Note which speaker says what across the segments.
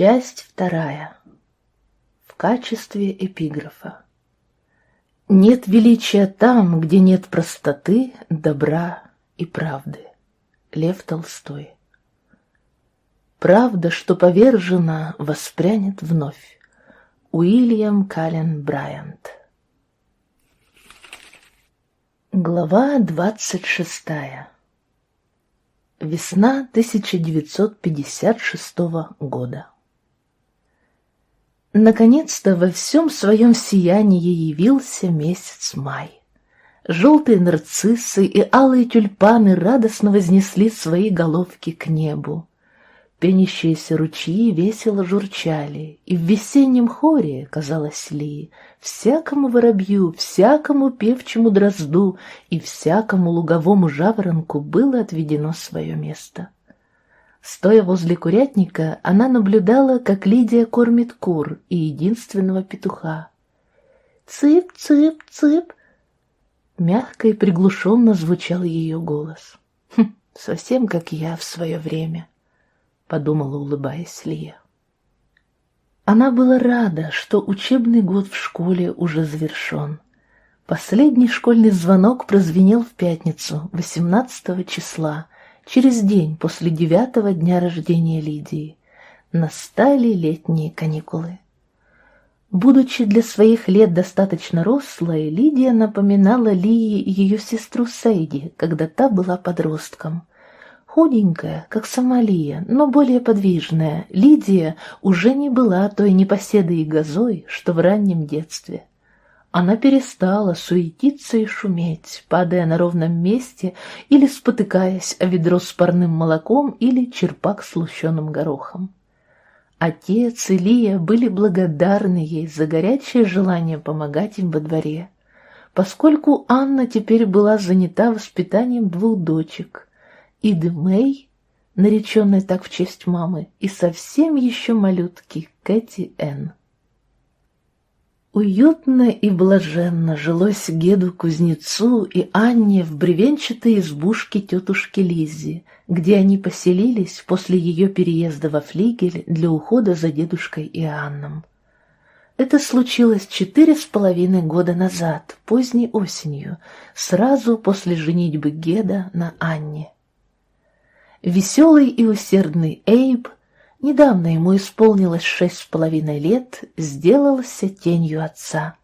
Speaker 1: Часть вторая. В качестве эпиграфа. Нет величия там, где нет простоты, добра и правды. Лев Толстой. Правда, что повержена, воспрянет вновь. Уильям Каллен Брайант. Глава двадцать шестая. Весна 1956 года. Наконец-то во всем своем сиянии явился месяц май. Желтые нарциссы и алые тюльпаны радостно вознесли свои головки к небу. Пенящиеся ручьи весело журчали, и в весеннем хоре, казалось ли, всякому воробью, всякому певчему дрозду и всякому луговому жаворонку было отведено свое место. Стоя возле курятника, она наблюдала, как Лидия кормит кур и единственного петуха. «Цып, цып, цып!» Мягко и приглушенно звучал ее голос. «Хм, совсем как я в свое время» подумала, улыбаясь Лия. Она была рада, что учебный год в школе уже завершен. Последний школьный звонок прозвенел в пятницу, 18 числа, через день после девятого дня рождения Лидии. Настали летние каникулы. Будучи для своих лет достаточно рослой, Лидия напоминала Лии ее сестру Сейди, когда та была подростком. Худенькая, как Сомалия, но более подвижная, Лидия уже не была той непоседой и газой, что в раннем детстве. Она перестала суетиться и шуметь, падая на ровном месте или спотыкаясь о ведро с парным молоком или черпак с лущеным горохом. Отец и Лия были благодарны ей за горячее желание помогать им во дворе, поскольку Анна теперь была занята воспитанием двух дочек — Иды Мэй, нареченной так в честь мамы, и совсем еще малютки Кэти Энн. Уютно и блаженно жилось Геду-кузнецу и Анне в бревенчатой избушке тетушки Лиззи, где они поселились после ее переезда во флигель для ухода за дедушкой и Анном. Это случилось четыре с половиной года назад, поздней осенью, сразу после женитьбы Геда на Анне. Веселый и усердный Эйб, недавно ему исполнилось шесть с половиной лет, сделался тенью отца.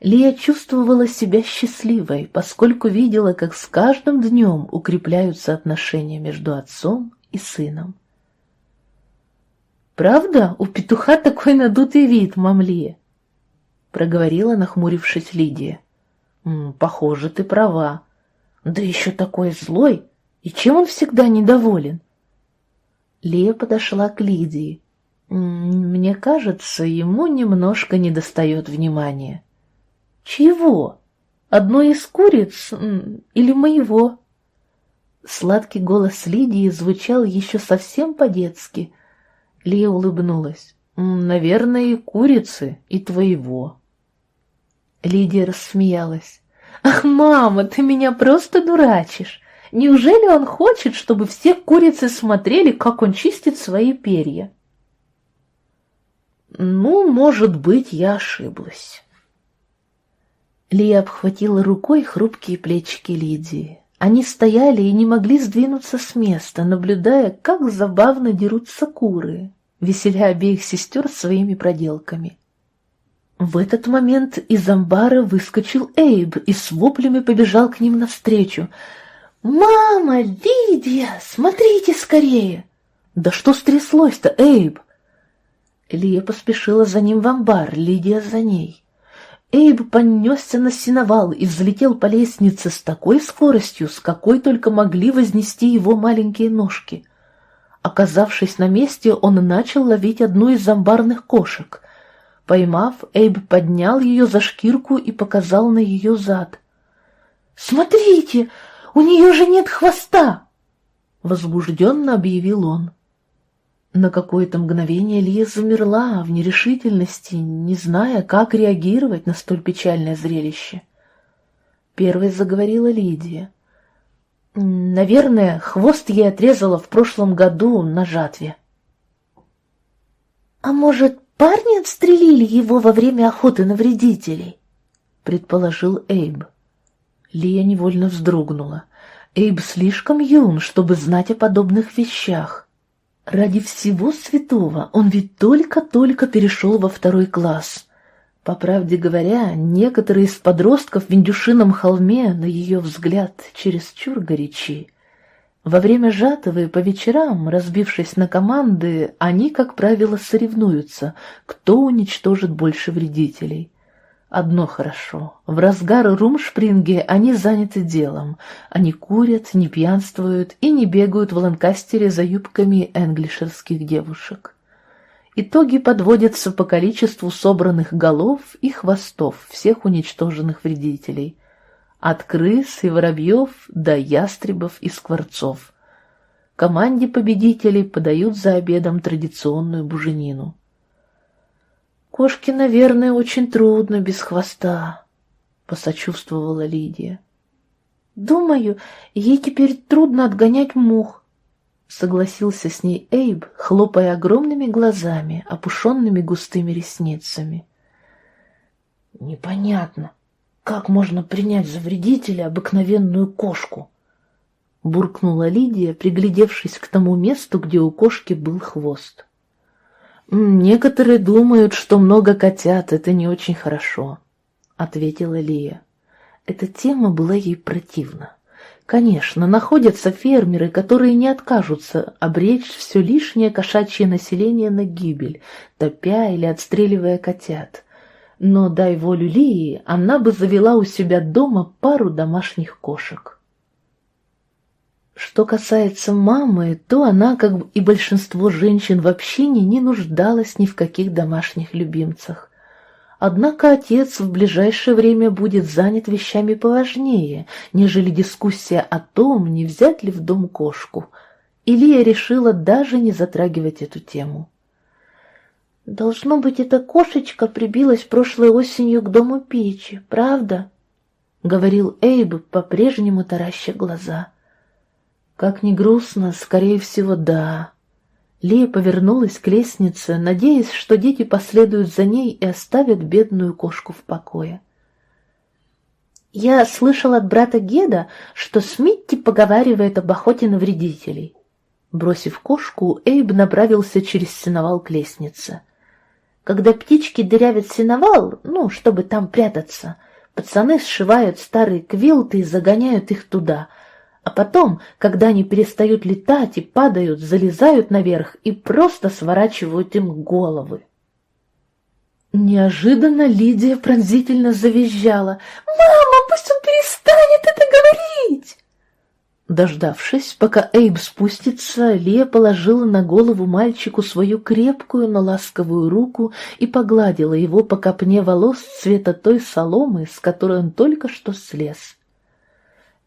Speaker 1: Лия чувствовала себя счастливой, поскольку видела, как с каждым днем укрепляются отношения между отцом и сыном. «Правда, у петуха такой надутый вид, мамлия?» — проговорила, нахмурившись Лидия. «Похоже, ты права. Да еще такой злой!» И чем он всегда недоволен? Лия подошла к Лидии. Мне кажется, ему немножко недостает внимания. Чего? Одной из куриц или моего? Сладкий голос Лидии звучал еще совсем по-детски. Лия улыбнулась. «Наверное, и курицы, и твоего». Лидия рассмеялась. «Ах, мама, ты меня просто дурачишь! Неужели он хочет, чтобы все курицы смотрели, как он чистит свои перья? Ну, может быть, я ошиблась. Лия обхватила рукой хрупкие плечики Лидии. Они стояли и не могли сдвинуться с места, наблюдая, как забавно дерутся куры, веселя обеих сестер своими проделками. В этот момент из амбара выскочил Эйб и с воплями побежал к ним навстречу — «Мама, Лидия, смотрите скорее!» «Да что стряслось-то, Эйб?» Лия поспешила за ним в амбар, Лидия за ней. Эйб понесся на сеновал и взлетел по лестнице с такой скоростью, с какой только могли вознести его маленькие ножки. Оказавшись на месте, он начал ловить одну из амбарных кошек. Поймав, Эйб поднял ее за шкирку и показал на ее зад. «Смотрите, у нее же нет хвоста!» Возбужденно объявил он. На какое-то мгновение Лия замерла в нерешительности, не зная, как реагировать на столь печальное зрелище. Первой заговорила Лидия. «Наверное, хвост ей отрезала в прошлом году на жатве». «А может, парни отстрелили его во время охоты на вредителей?» — предположил Эйб. Лия невольно вздрогнула. Эйб слишком юн, чтобы знать о подобных вещах. Ради всего святого он ведь только-только перешел во второй класс. По правде говоря, некоторые из подростков в Индюшином холме, на ее взгляд, чересчур горячи. Во время жатвы по вечерам, разбившись на команды, они, как правило, соревнуются, кто уничтожит больше вредителей. Одно хорошо. В разгар румшпринги они заняты делом. Они курят, не пьянствуют и не бегают в Ланкастере за юбками энглишерских девушек. Итоги подводятся по количеству собранных голов и хвостов всех уничтоженных вредителей. От крыс и воробьев до ястребов и скворцов. Команде победителей подают за обедом традиционную буженину. «Кошке, наверное, очень трудно без хвоста», — посочувствовала Лидия. «Думаю, ей теперь трудно отгонять мух», — согласился с ней Эйб, хлопая огромными глазами, опушенными густыми ресницами. «Непонятно, как можно принять за вредителя обыкновенную кошку?» — буркнула Лидия, приглядевшись к тому месту, где у кошки был хвост. «Некоторые думают, что много котят — это не очень хорошо», — ответила Лия. Эта тема была ей противна. Конечно, находятся фермеры, которые не откажутся обречь все лишнее кошачье население на гибель, топя или отстреливая котят. Но, дай волю Лии, она бы завела у себя дома пару домашних кошек. Что касается мамы, то она, как и большинство женщин в общине, не нуждалась ни в каких домашних любимцах. Однако отец в ближайшее время будет занят вещами поважнее, нежели дискуссия о том, не взять ли в дом кошку. Илья решила даже не затрагивать эту тему. «Должно быть, эта кошечка прибилась прошлой осенью к дому печи, правда?» — говорил Эйб, по-прежнему тараща глаза. Как ни грустно, скорее всего, да. Лия повернулась к лестнице, надеясь, что дети последуют за ней и оставят бедную кошку в покое. «Я слышал от брата Геда, что Смитти поговаривает об охоте на вредителей». Бросив кошку, Эйб направился через сеновал к лестнице. Когда птички дырявят сеновал, ну, чтобы там прятаться, пацаны сшивают старые квилты и загоняют их туда — а потом, когда они перестают летать и падают, залезают наверх и просто сворачивают им головы. Неожиданно Лидия пронзительно завизжала. «Мама, пусть он перестанет это говорить!» Дождавшись, пока Эйб спустится, Лия положила на голову мальчику свою крепкую, но ласковую руку и погладила его по копне волос цвета той соломы, с которой он только что слез.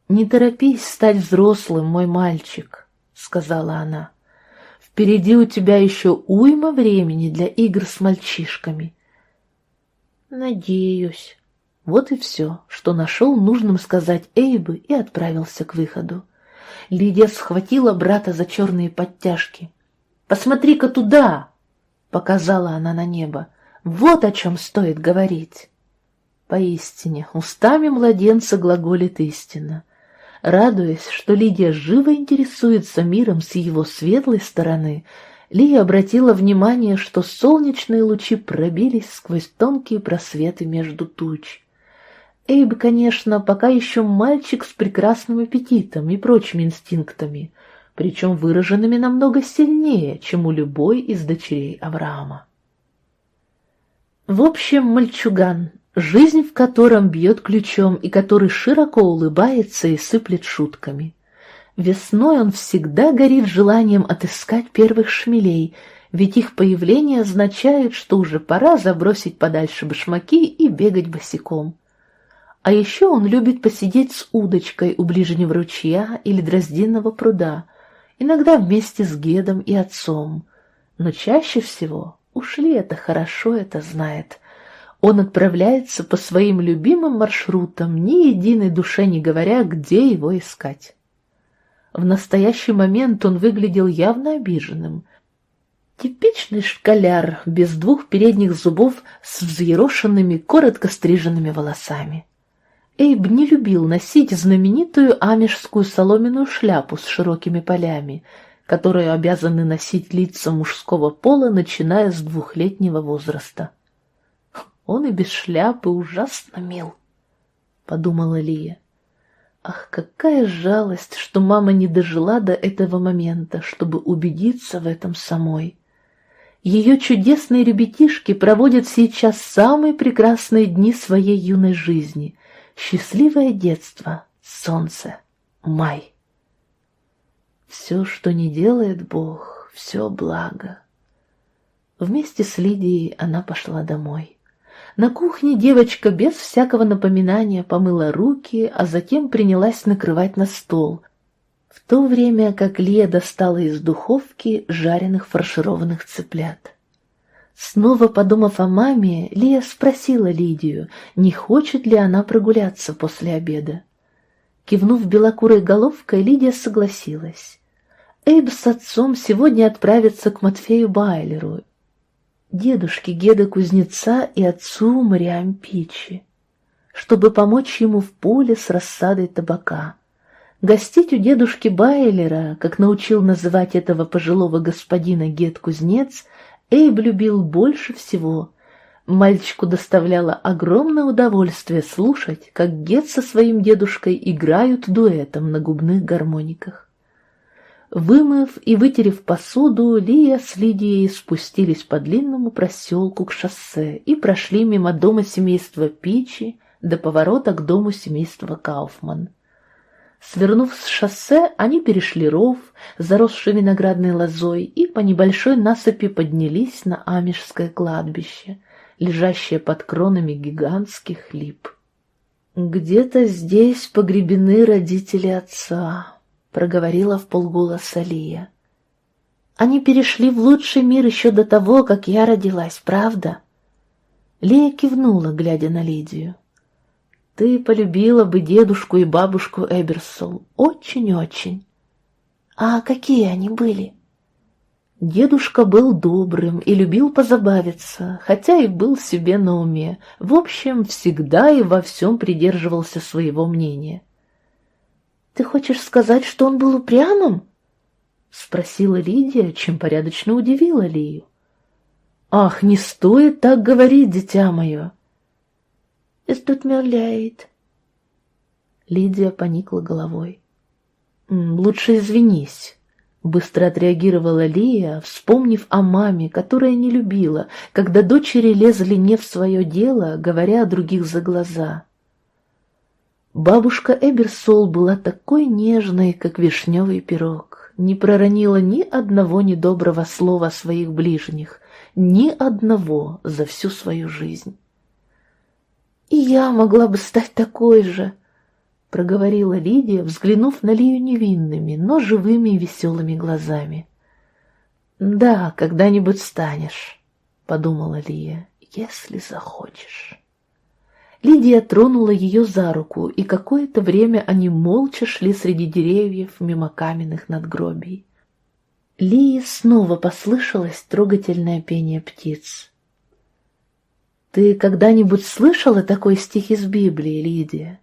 Speaker 1: «Не торопись стать взрослым, мой мальчик», — сказала она. «Впереди у тебя еще уйма времени для игр с мальчишками». «Надеюсь». Вот и все, что нашел нужным сказать Эйбы и отправился к выходу. Лидия схватила брата за черные подтяжки. «Посмотри-ка туда!» — показала она на небо. «Вот о чем стоит говорить». Поистине, устами младенца глаголит истина — Радуясь, что Лидия живо интересуется миром с его светлой стороны, Лия обратила внимание, что солнечные лучи пробились сквозь тонкие просветы между туч. Эйб, конечно, пока еще мальчик с прекрасным аппетитом и прочими инстинктами, причем выраженными намного сильнее, чем у любой из дочерей Авраама. В общем, мальчуган, Жизнь, в котором бьет ключом и который широко улыбается и сыплет шутками. Весной он всегда горит желанием отыскать первых шмелей, ведь их появление означает, что уже пора забросить подальше башмаки и бегать босиком. А еще он любит посидеть с удочкой у ближнего ручья или дроздинного пруда, иногда вместе с Гедом и отцом. Но чаще всего, ушли это хорошо это знает, он отправляется по своим любимым маршрутам, ни единой душе не говоря, где его искать. В настоящий момент он выглядел явно обиженным. Типичный школяр, без двух передних зубов, с взъерошенными, коротко стриженными волосами. Эйб не любил носить знаменитую амишскую соломенную шляпу с широкими полями, которую обязаны носить лица мужского пола, начиная с двухлетнего возраста. Он и без шляпы ужасно мил, — подумала Лия. Ах, какая жалость, что мама не дожила до этого момента, чтобы убедиться в этом самой. Ее чудесные ребятишки проводят сейчас самые прекрасные дни своей юной жизни. Счастливое детство, солнце, май. Все, что не делает Бог, все благо. Вместе с Лидией она пошла домой. На кухне девочка без всякого напоминания помыла руки, а затем принялась накрывать на стол — в то время как Лия достала из духовки жареных фаршированных цыплят. Снова подумав о маме, Лия спросила Лидию, не хочет ли она прогуляться после обеда. Кивнув белокурой головкой, Лидия согласилась. Эйб с отцом сегодня отправятся к Матфею Байлеру, дедушке Геда Кузнеца и отцу Мариам Пичи, чтобы помочь ему в поле с рассадой табака. Гостить у дедушки Байлера, как научил называть этого пожилого господина Гет-кузнец, Эйб любил больше всего. Мальчику доставляло огромное удовольствие слушать, как Гет со своим дедушкой играют дуэтом на губных гармониках. Вымыв и вытерев посуду, Лия с Лидией спустились по длинному проселку к шоссе и прошли мимо дома семейства Пичи до поворота к дому семейства Кауфман. Свернув с шоссе, они перешли ров, заросший виноградной лозой, и по небольшой насыпи поднялись на Амишское кладбище, лежащее под кронами гигантских лип. «Где-то здесь погребены родители отца», — проговорила в полголоса Лия. «Они перешли в лучший мир еще до того, как я родилась, правда?» Лия кивнула, глядя на Лидию. Ты полюбила бы дедушку и бабушку Эберсол. Очень-очень. А какие они были? Дедушка был добрым и любил позабавиться, хотя и был себе на уме. В общем, всегда и во всем придерживался своего мнения. «Ты хочешь сказать, что он был упрямым?» — спросила Лидия, чем порядочно удивила Лию. «Ах, не стоит так говорить, дитя мое!» Leid. Лидия поникла головой. «Лучше извинись», — быстро отреагировала Лия, вспомнив о маме, которая не любила, когда дочери лезли не в свое дело, говоря о других за глаза. Бабушка Эберсол была такой нежной, как вишневый пирог, не проронила ни одного недоброго слова о своих ближних, ни одного за всю свою жизнь. «И я могла бы стать такой же», — проговорила Лидия, взглянув на Лию невинными, но живыми и веселыми глазами. «Да, когда-нибудь станешь», — подумала Лия, — «если захочешь». Лидия тронула ее за руку, и какое-то время они молча шли среди деревьев мимо каменных надгробий. Лии снова послышалось трогательное пение птиц. Ты когда-нибудь слышала такой стих из Библии, Лидия?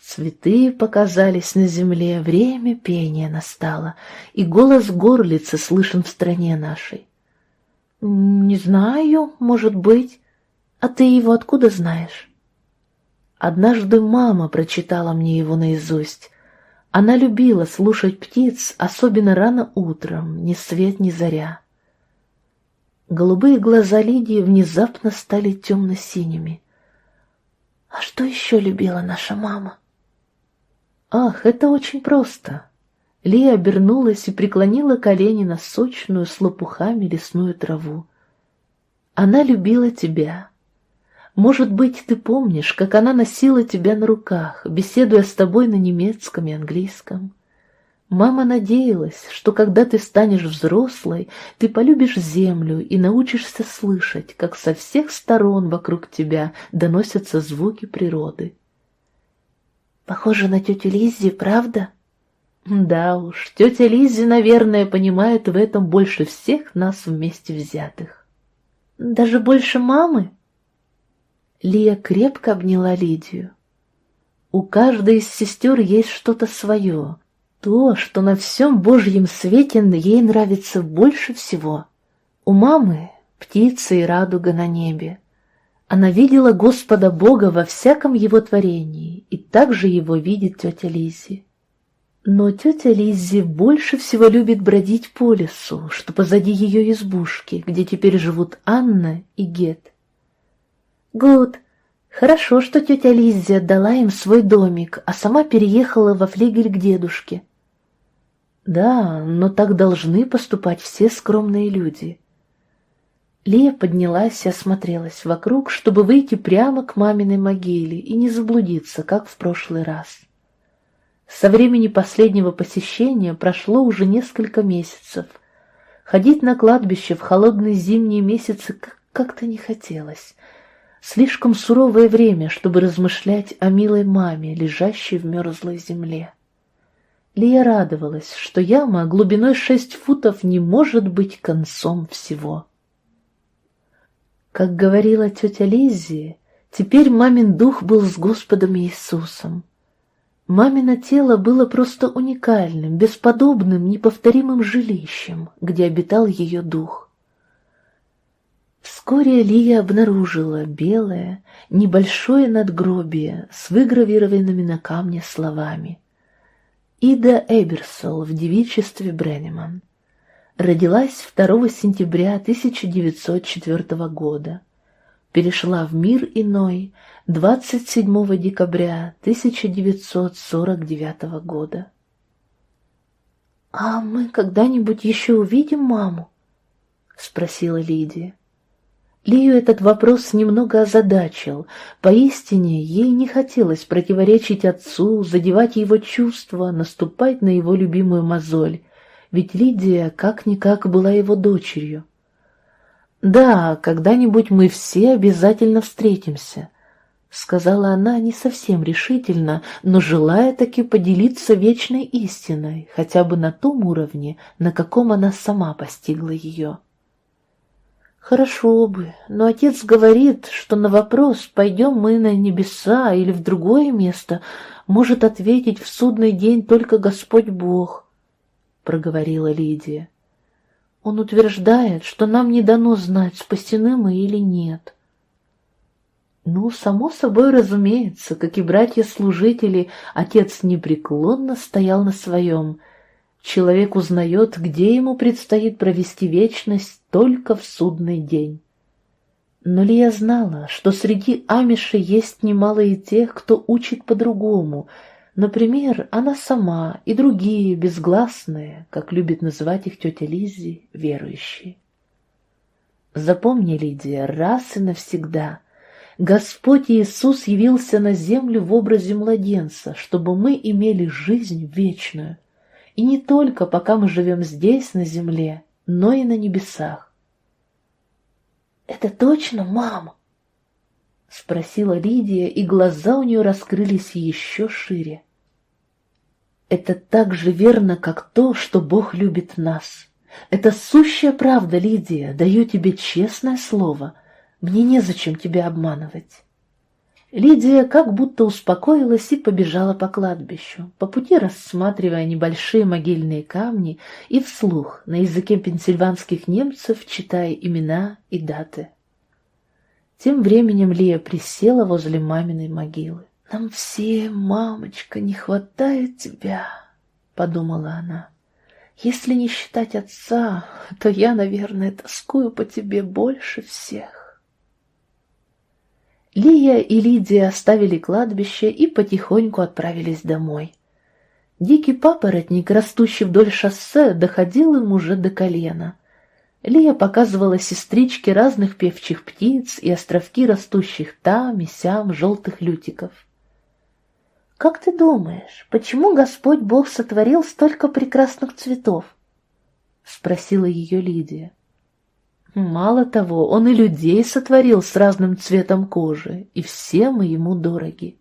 Speaker 1: Цветы показались на земле, время пения настало, и голос горлицы слышен в стране нашей. Не знаю, может быть. А ты его откуда знаешь? Однажды мама прочитала мне его наизусть. Она любила слушать птиц, особенно рано утром, ни свет, ни заря. Голубые глаза Лидии внезапно стали темно-синими. «А что еще любила наша мама?» «Ах, это очень просто!» Лия обернулась и преклонила колени на сочную с лопухами лесную траву. «Она любила тебя. Может быть, ты помнишь, как она носила тебя на руках, беседуя с тобой на немецком и английском?» Мама надеялась, что когда ты станешь взрослой, ты полюбишь землю и научишься слышать, как со всех сторон вокруг тебя доносятся звуки природы. Похоже на тетю Лиззи, правда? Да уж, тетя Лиззи, наверное, понимает в этом больше всех нас вместе взятых. Даже больше мамы? Лия крепко обняла Лидию. У каждой из сестер есть что-то свое, то, что на всем Божьем свете ей нравится больше всего. У мамы птица и радуга на небе. Она видела Господа Бога во всяком его творении, и также его видит тетя Лиззи. Но тетя Лиззи больше всего любит бродить по лесу, что позади ее избушки, где теперь живут Анна и Гет. Гуд, хорошо, что тетя Лиззи отдала им свой домик, а сама переехала во флигель к дедушке. Да, но так должны поступать все скромные люди. Лия поднялась и осмотрелась вокруг, чтобы выйти прямо к маминой могиле и не заблудиться, как в прошлый раз. Со времени последнего посещения прошло уже несколько месяцев. Ходить на кладбище в холодные зимние месяцы как-то не хотелось. Слишком суровое время, чтобы размышлять о милой маме, лежащей в мерзлой земле. Лия радовалась, что яма глубиной шесть футов не может быть концом всего. Как говорила тетя Лиззи, теперь мамин дух был с Господом Иисусом. Мамино тело было просто уникальным, бесподобным, неповторимым жилищем, где обитал ее дух. Вскоре Лия обнаружила белое, небольшое надгробие с выгравированными на камне словами. Ида Эберсол в девичестве Бреннеман. Родилась 2 сентября 1904 года. Перешла в мир иной 27 декабря 1949 года. «А мы когда-нибудь еще увидим маму?» — спросила Лидия. Лию этот вопрос немного озадачил. Поистине, ей не хотелось противоречить отцу, задевать его чувства, наступать на его любимую мозоль ведь Лидия как-никак была его дочерью. «Да, когда-нибудь мы все обязательно встретимся», — сказала она не совсем решительно, но желая таки поделиться вечной истиной, хотя бы на том уровне, на каком она сама постигла ее. «Хорошо бы, но отец говорит, что на вопрос, пойдем мы на небеса или в другое место, может ответить в судный день только Господь Бог» проговорила Лидия. Он утверждает, что нам не дано знать, спасены мы или нет. Ну, само собой разумеется, как и братья-служители, отец непреклонно стоял на своем. Человек узнает, где ему предстоит провести вечность только в судный день. Но Лия знала, что среди амишей есть немало и тех, кто учит по-другому — Например, она сама и другие безгласные, как любит называть их тетя Лиззи, верующие. Запомни, Лидия, раз и навсегда, Господь Иисус явился на землю в образе младенца, чтобы мы имели жизнь вечную, и не только пока мы живем здесь, на земле, но и на небесах. «Это точно, мама?» — спросила Лидия, и глаза у нее раскрылись еще шире. Это так же верно, как то, что Бог любит нас. Это сущая правда, Лидия, даю тебе честное слово. Мне незачем тебя обманывать. Лидия как будто успокоилась и побежала по кладбищу, по пути рассматривая небольшие могильные камни и вслух на языке пенсильванских немцев читая имена и даты. Тем временем Лия присела возле маминой могилы. «Нам всем, мамочка, не хватает тебя», — подумала она. «Если не считать отца, то я, наверное, тоскую по тебе больше всех». Лия и Лидия оставили кладбище и потихоньку отправились домой. Дикий папоротник, растущий вдоль шоссе, доходил им уже до колена. Лия показывала сестричке разных певчих птиц и островки растущих там и сям желтых лютиков. «Как ты думаешь, почему Господь Бог сотворил столько прекрасных цветов?» — спросила ее Лидия. «Мало того, Он и людей сотворил с разным цветом кожи, и все мы Ему дороги».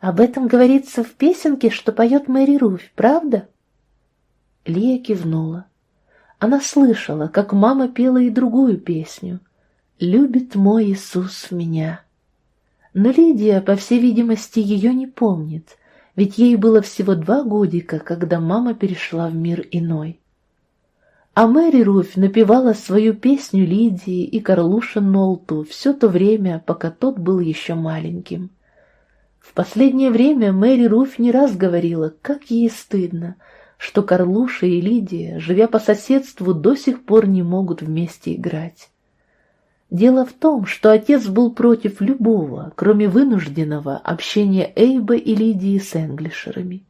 Speaker 1: Об этом говорится в песенке, что поет Мэри Руфь, правда? Лия кивнула. Она слышала, как мама пела и другую песню «Любит мой Иисус меня». Но Лидия, по всей видимости, ее не помнит, ведь ей было всего два годика, когда мама перешла в мир иной. А Мэри Руфь напевала свою песню Лидии и Карлуше Нолту все то время, пока тот был еще маленьким. В последнее время Мэри Руфь не раз говорила, как ей стыдно, что Карлуша и Лидия, живя по соседству, до сих пор не могут вместе играть. Дело в том, что отец был против любого, кроме вынужденного, общения Эйба и Лидии с энглишерами.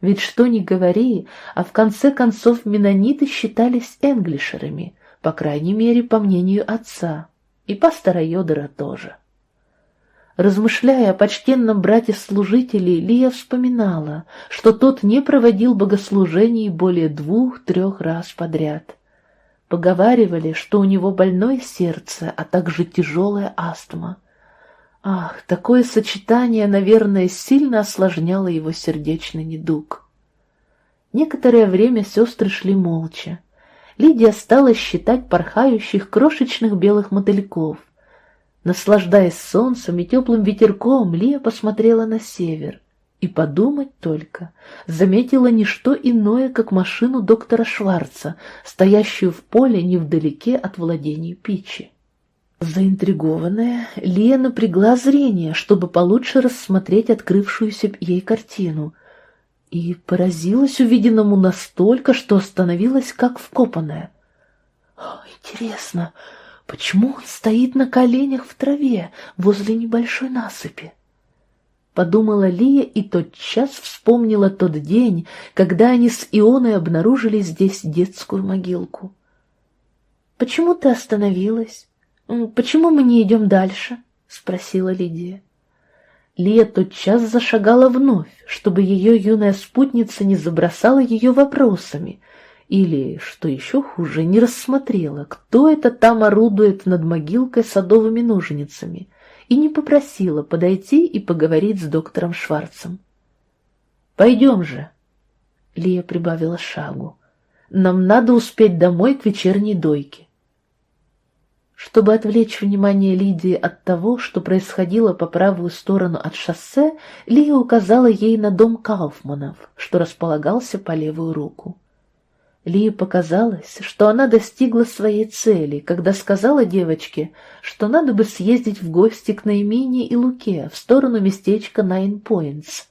Speaker 1: Ведь что ни говори, а в конце концов менониты считались энглишерами, по крайней мере, по мнению отца, и пастора Йодора тоже. Размышляя о почтенном брате-служителе, Лия вспоминала, что тот не проводил богослужений более двух-трех раз подряд. Поговаривали, что у него больное сердце, а также тяжелая астма. Ах, такое сочетание, наверное, сильно осложняло его сердечный недуг. Некоторое время сестры шли молча. Лидия стала считать порхающих крошечных белых мотыльков. Наслаждаясь солнцем и теплым ветерком, Лия посмотрела на север. И подумать только, заметила не что иное, как машину доктора Шварца, стоящую в поле невдалеке от владений Пичи. Заинтригованная, Лия напрягла зрение, чтобы получше рассмотреть открывшуюся ей картину, и поразилась увиденному настолько, что остановилась как вкопанная. «Интересно, почему он стоит на коленях в траве возле небольшой насыпи?» подумала Лия и тотчас вспомнила тот день, когда они с Ионой обнаружили здесь детскую могилку. «Почему ты остановилась? Почему мы не идем дальше?» — спросила Лидия. Лия тотчас зашагала вновь, чтобы ее юная спутница не забросала ее вопросами, или, что еще хуже, не рассмотрела, кто это там орудует над могилкой садовыми ножницами — и не попросила подойти и поговорить с доктором Шварцем. «Пойдем же!» Лия прибавила шагу. «Нам надо успеть домой к вечерней дойке». Чтобы отвлечь внимание Лидии от того, что происходило по правую сторону от шоссе, Лия указала ей на дом Кауфманов, что располагался по левую руку. Лии показалось, что она достигла своей цели, когда сказала девочке, что надо бы съездить в гости к Наимене и Луке в сторону местечка Найн Пойнтс,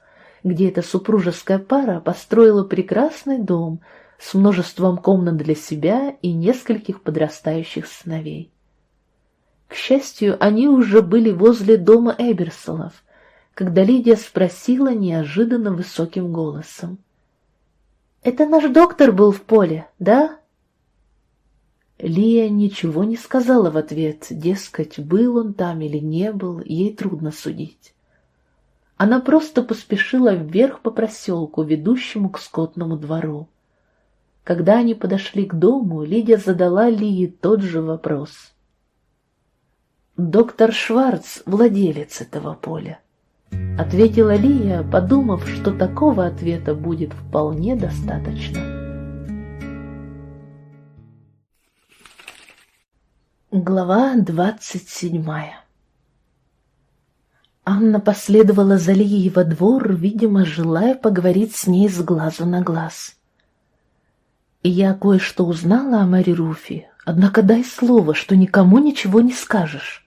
Speaker 1: где эта супружеская пара построила прекрасный дом с множеством комнат для себя и нескольких подрастающих сыновей. К счастью, они уже были возле дома Эберсолов, когда Лидия спросила неожиданно высоким голосом. Это наш доктор был в поле, да? Лия ничего не сказала в ответ, дескать, был он там или не был, ей трудно судить. Она просто поспешила вверх по проселку, ведущему к скотному двору. Когда они подошли к дому, Лидия задала Лии тот же вопрос. «Доктор Шварц — владелец этого поля. — ответила Лия, подумав, что такого ответа будет вполне достаточно. Глава двадцать седьмая Анна последовала за Лией во двор, видимо, желая поговорить с ней с глазу на глаз. Я кое-что узнала о Мэри Руфи, однако дай слово, что никому ничего не скажешь. —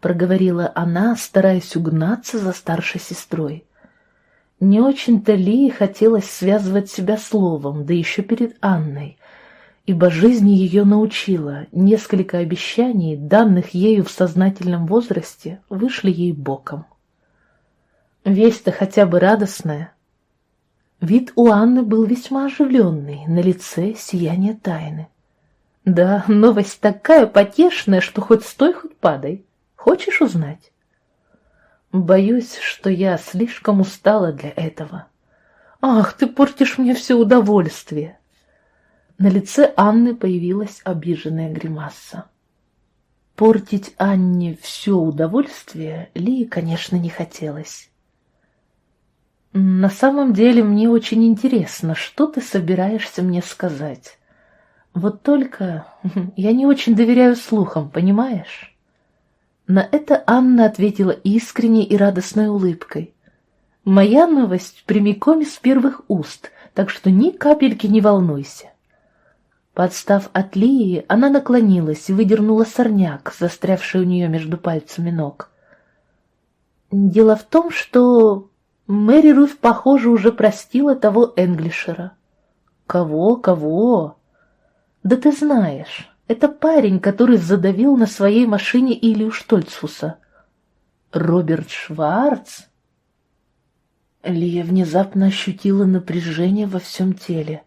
Speaker 1: проговорила она, стараясь угнаться за старшей сестрой. Не очень-то Ли хотелось связывать себя словом, да еще перед Анной, ибо жизнь ее научила, несколько обещаний, данных ею в сознательном возрасте, вышли ей боком. Весть-то хотя бы радостная. Вид у Анны был весьма оживленный, на лице сияние тайны. Да, новость такая потешная, что хоть стой, хоть падай. Хочешь узнать? Боюсь, что я слишком устала для этого. Ах, ты портишь мне все удовольствие. На лице Анны появилась обиженная гримаса. Портить Анне все удовольствие Ли, конечно, не хотелось. На самом деле мне очень интересно, что ты собираешься мне сказать. Вот только я не очень доверяю слухам, понимаешь? На это Анна ответила искренней и радостной улыбкой. Моя новость прямиком из первых уст, так что ни капельки не волнуйся. Подстав от Лии, она наклонилась и выдернула сорняк, застрявший у нее между пальцами ног. Дело в том, что Мэри Руф, похоже, уже простила того Энглишера. Кого, кого? Да ты знаешь, это парень, который задавил на своей машине Илью Штольцфуса. Роберт Шварц? Лия внезапно ощутила напряжение во всем теле.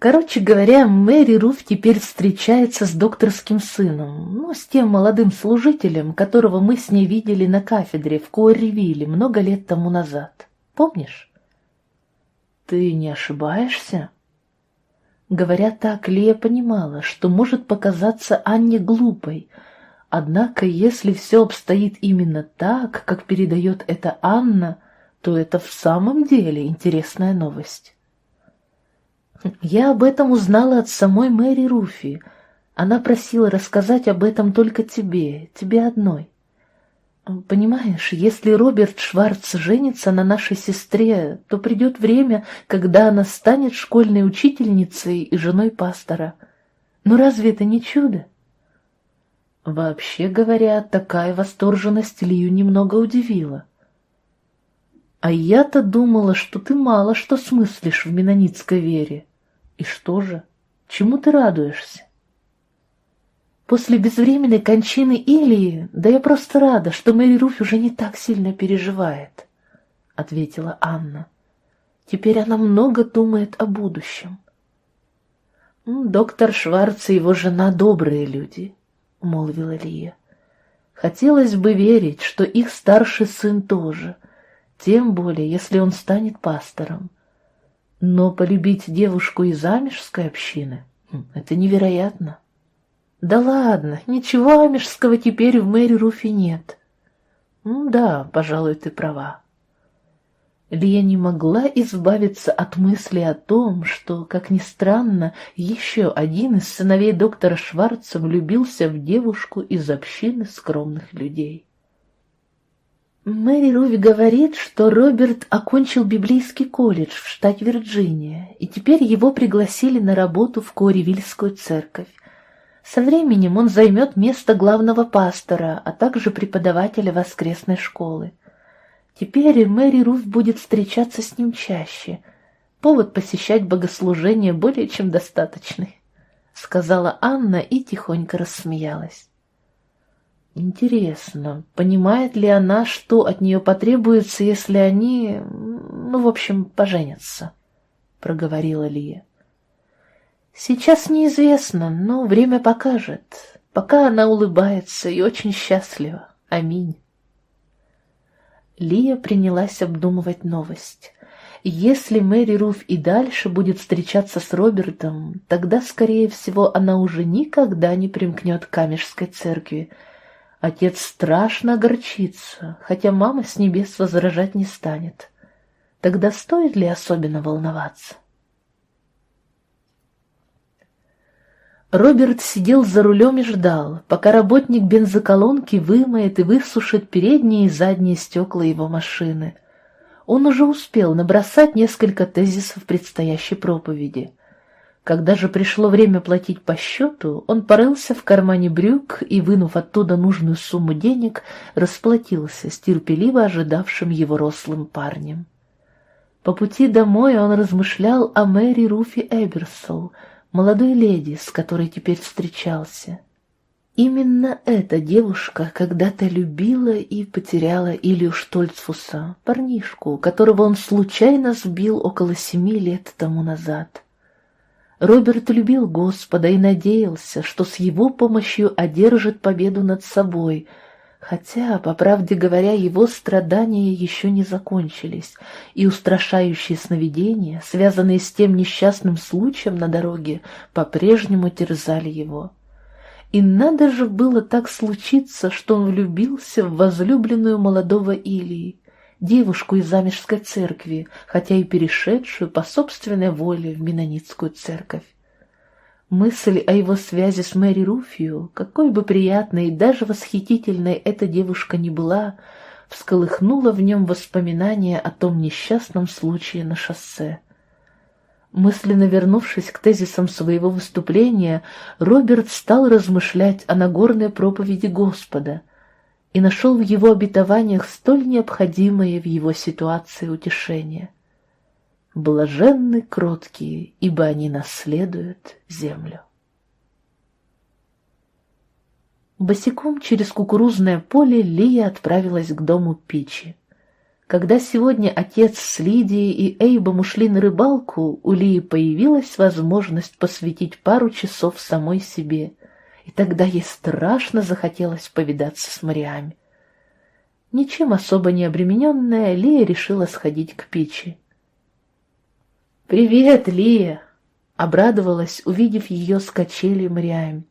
Speaker 1: Короче говоря, Мэри Руф теперь встречается с докторским сыном, ну, с тем молодым служителем, которого мы с ней видели на кафедре в Куорревилле много лет тому назад. Помнишь? Ты не ошибаешься? Говоря так, Лия понимала, что может показаться Анне глупой, однако если все обстоит именно так, как передает это Анна, то это в самом деле интересная новость. Я об этом узнала от самой Мэри Руфи. Она просила рассказать об этом только тебе, тебе одной. Понимаешь, если Роберт Шварц женится на нашей сестре, то придет время, когда она станет школьной учительницей и женой пастора. Но разве это не чудо? Вообще говоря, такая восторженность Лию немного удивила. А я-то думала, что ты мало что смыслишь в менонитской вере. И что же? Чему ты радуешься? После безвременной кончины Илии, да я просто рада, что Мэри Руфь уже не так сильно переживает, — ответила Анна. Теперь она много думает о будущем. «Доктор Шварц и его жена добрые люди», — молвила Лия. «Хотелось бы верить, что их старший сын тоже, тем более, если он станет пастором. Но полюбить девушку из амежской общины хм, — это невероятно. Да ладно, ничего амежского теперь в Мэри Руфе нет. Ну да, пожалуй, ты права. Лия не могла избавиться от мысли о том, что, как ни странно, еще один из сыновей доктора Шварца влюбился в девушку из общины скромных людей. Мэри Руви говорит, что Роберт окончил библейский колледж в штате Вирджиния, и теперь его пригласили на работу в Коривильскую церковь. Со временем он займет место главного пастора, а также преподавателя воскресной школы. Теперь Мэри Руф будет встречаться с ним чаще. Повод посещать богослужение более чем достаточный, — сказала Анна и тихонько рассмеялась. Интересно, понимает ли она, что от нее потребуется, если они, ну, в общем, поженятся? Проговорила Лия. Сейчас неизвестно, но время покажет. Пока она улыбается и очень счастлива. Аминь. Лия принялась обдумывать новость. Если Мэри Руф и дальше будет встречаться с Робертом, тогда, скорее всего, она уже никогда не примкнет к Камежской церкви, Отец страшно огорчится, хотя мама с небес возражать не станет. Тогда стоит ли особенно волноваться? Роберт сидел за рулем и ждал, пока работник бензоколонки вымоет и высушит передние и задние стекла его машины. Он уже успел набросать несколько тезисов предстоящей проповеди. Когда же пришло время платить по счету, он порылся в кармане брюк и, вынув оттуда нужную сумму денег, расплатился с терпеливо ожидавшим его рослым парнем. По пути домой он размышлял о Мэри Руфи Эберсол, молодой леди, с которой теперь встречался. Именно эта девушка когда-то любила и потеряла Илью Штольцфуса, парнишку, которого он случайно сбил около семи лет тому назад. Роберт любил Господа и надеялся, что с его помощью одержит победу над собой, хотя, по правде говоря, его страдания еще не закончились, и устрашающие сновидения, связанные с тем несчастным случаем на дороге, по-прежнему терзали его. И надо же было так случиться, что он влюбился в возлюбленную молодого Илии, девушку из Замежской церкви, хотя и перешедшую по собственной воле в Менонитскую церковь. Мысль о его связи с Мэри Руфью, какой бы приятной и даже восхитительной эта девушка ни была, всколыхнула в нем воспоминания о том несчастном случае на шоссе. Мысленно вернувшись к тезисам своего выступления, Роберт стал размышлять о Нагорной проповеди Господа и нашел в его обетованиях столь необходимое в его ситуации утешение. Блаженны кроткие, ибо они наследуют землю. Босиком через кукурузное поле Лия отправилась к дому Пичи. Когда сегодня отец с Лидией и Эйбом ушли на рыбалку, у Лии появилась возможность посвятить пару часов самой себе, и тогда ей страшно захотелось повидаться с Мариами. Ничем особо не обремененная, Лия решила сходить к Пичи. «Привет, Лия!» — обрадовалась, увидев ее с качели Мариами.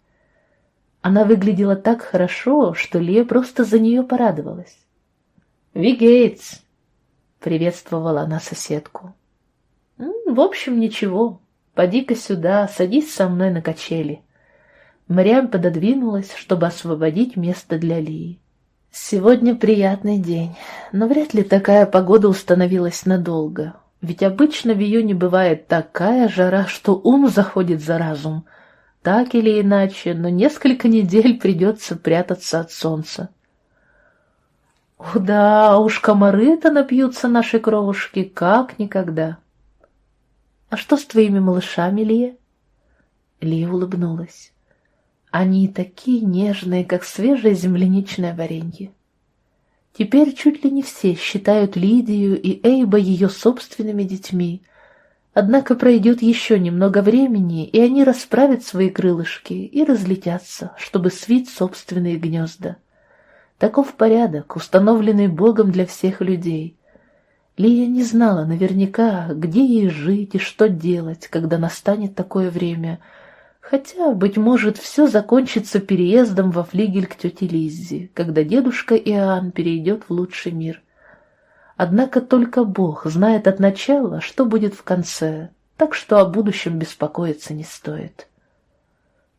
Speaker 1: Она выглядела так хорошо, что Лия просто за нее порадовалась. «Вигейтс!» — приветствовала она соседку. «В общем, ничего. Поди-ка сюда, садись со мной на качели». Мариам пододвинулась, чтобы освободить место для Лии. «Сегодня приятный день, но вряд ли такая погода установилась надолго, ведь обычно в июне бывает такая жара, что ум заходит за разум. Так или иначе, но несколько недель придется прятаться от солнца. О да, уж комары-то напьются наши кровушки, как никогда. А что с твоими малышами, Лия? Лия улыбнулась. Они такие нежные, как свежее земляничное варенье. Теперь чуть ли не все считают Лидию и Эйба ее собственными детьми. Однако пройдет еще немного времени, и они расправят свои крылышки и разлетятся, чтобы свить собственные гнезда. Таков порядок, установленный Богом для всех людей. Лия не знала наверняка, где ей жить и что делать, когда настанет такое время, хотя, быть может, все закончится переездом во флигель к тете Лиззи, когда дедушка Иоанн перейдет в лучший мир. Однако только Бог знает от начала, что будет в конце, так что о будущем беспокоиться не стоит.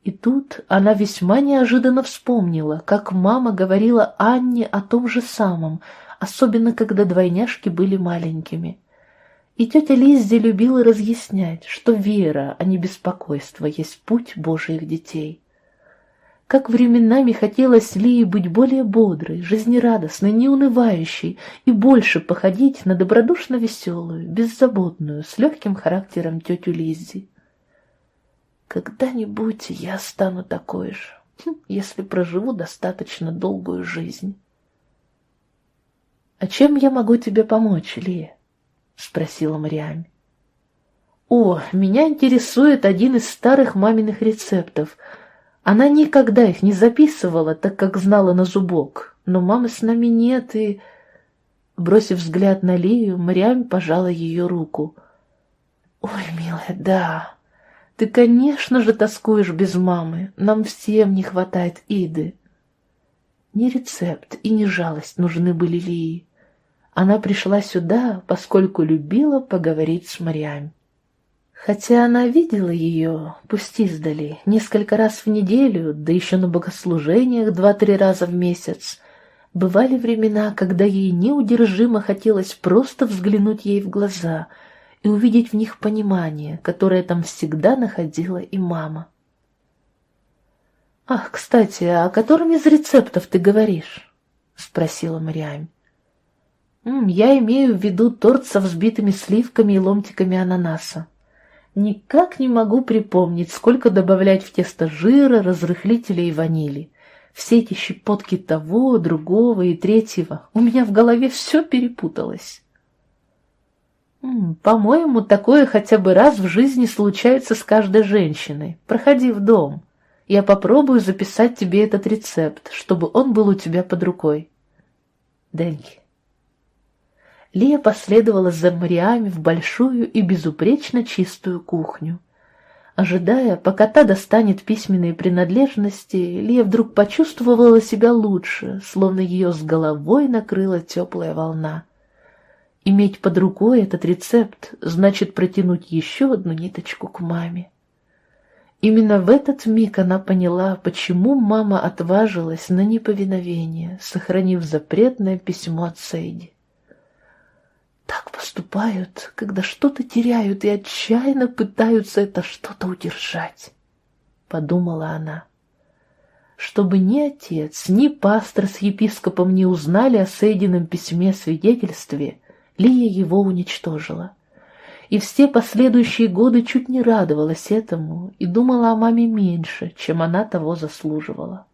Speaker 1: И тут она весьма неожиданно вспомнила, как мама говорила Анне о том же самом, особенно когда двойняшки были маленькими. И тетя Лиззи любила разъяснять, что вера, а не беспокойство, есть путь Божьих детей. Как временами хотелось Лии быть более бодрой, жизнерадостной, неунывающей и больше походить на добродушно веселую, беззаботную, с легким характером тетю Лиззи. Когда-нибудь я стану такой же, хм, если проживу достаточно долгую жизнь. — А чем я могу тебе помочь, Лия? — спросила Мариам. — О, меня интересует один из старых маминых рецептов. Она никогда их не записывала, так как знала на зубок, но мамы с нами нет, и... Бросив взгляд на Лию, Мариам пожала ее руку. — Ой, милая, да... Ты, конечно же, тоскуешь без мамы. Нам всем не хватает Иды. Ни рецепт и ни жалость нужны были Лии. Она пришла сюда, поскольку любила поговорить с Мариам. Хотя она видела ее, пусть издали, несколько раз в неделю, да еще на богослужениях два-три раза в месяц, бывали времена, когда ей неудержимо хотелось просто взглянуть ей в глаза — и увидеть в них понимание, которое там всегда находила и мама. «Ах, кстати, о котором из рецептов ты говоришь?» — спросила Мариам. «Я имею в виду торт со взбитыми сливками и ломтиками ананаса. Никак не могу припомнить, сколько добавлять в тесто жира, разрыхлителя и ванили. Все эти щепотки того, другого и третьего. У меня в голове все перепуталось». «По-моему, такое хотя бы раз в жизни случается с каждой женщиной. Проходи в дом. Я попробую записать тебе этот рецепт, чтобы он был у тебя под рукой». Деньги. Лия последовала за Мариами в большую и безупречно чистую кухню. Ожидая, пока та достанет письменные принадлежности, Лия вдруг почувствовала себя лучше, словно ее с головой накрыла теплая волна. Иметь под рукой этот рецепт значит протянуть еще одну ниточку к маме. Именно в этот миг она поняла, почему мама отважилась на неповиновение, сохранив запретное письмо от Сейди. Так поступают, когда что-то теряют и отчаянно пытаются это что-то удержать, — подумала она. Чтобы ни отец, ни пастор с епископом не узнали о Сейдином письме свидетельстве, Лия его уничтожила и все последующие годы чуть не радовалась этому и думала о маме меньше, чем она того заслуживала.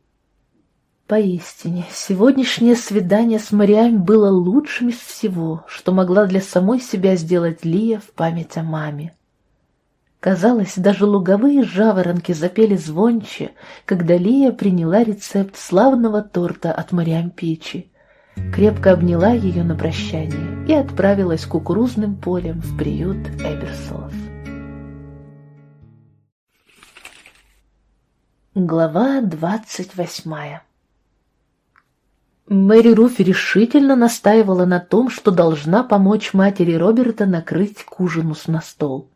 Speaker 1: Поистине, сегодняшнее свидание с Мариам было лучшим из всего, что могла для самой себя сделать Лия в память о маме. Казалось, даже луговые жаворонки запели звонче, когда Лия приняла рецепт славного торта от Мариам Печи крепко обняла ее на прощание и отправилась кукурузным полем в приют Эберсолов. Глава двадцать восьмая Мэри Руф решительно настаивала на том, что должна помочь матери Роберта накрыть к ужину на стол.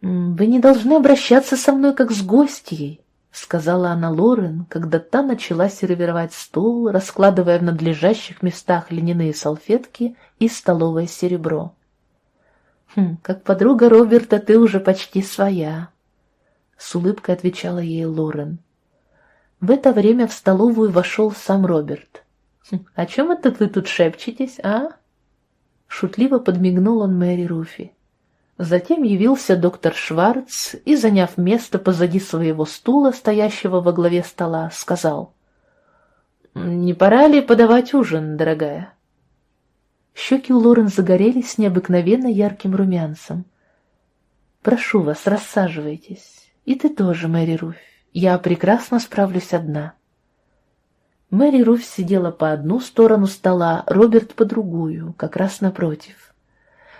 Speaker 1: «Вы не должны обращаться со мной как с гостьей», — сказала она Лорен, когда та начала сервировать стол, раскладывая в надлежащих местах льняные салфетки и столовое серебро. «Хм, как подруга Роберта ты уже почти своя», — с улыбкой отвечала ей Лорен. В это время в столовую вошел сам Роберт. «Хм, «О чем это вы тут шепчетесь, а?» Шутливо подмигнул он Мэри Руфи. Затем явился доктор Шварц и, заняв место позади своего стула, стоящего во главе стола, сказал, «Не пора ли подавать ужин, дорогая?» Щеки у Лорен загорелись необыкновенно ярким румянцем. «Прошу вас, рассаживайтесь. И ты тоже, Мэри Руфь. Я прекрасно справлюсь одна». Мэри Руфь сидела по одну сторону стола, Роберт по другую, как раз напротив.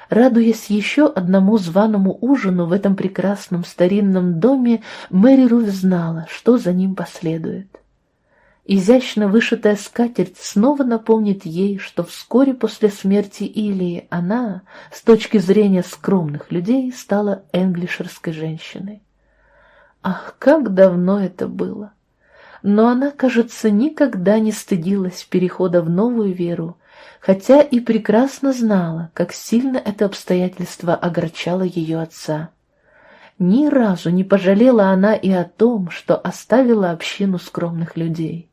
Speaker 1: Радуясь еще одному званому ужину в этом прекрасном старинном доме, Мэри Руф знала, что за ним последует. Изящно вышитая скатерть снова напомнит ей, что вскоре после смерти Илии она, с точки зрения скромных людей, стала энглишерской женщиной. Ах, как давно это было! Но она, кажется, никогда не стыдилась перехода в новую веру, хотя и прекрасно знала, как сильно это обстоятельство огорчало ее отца. Ни разу не пожалела она и о том, что оставила общину скромных людей.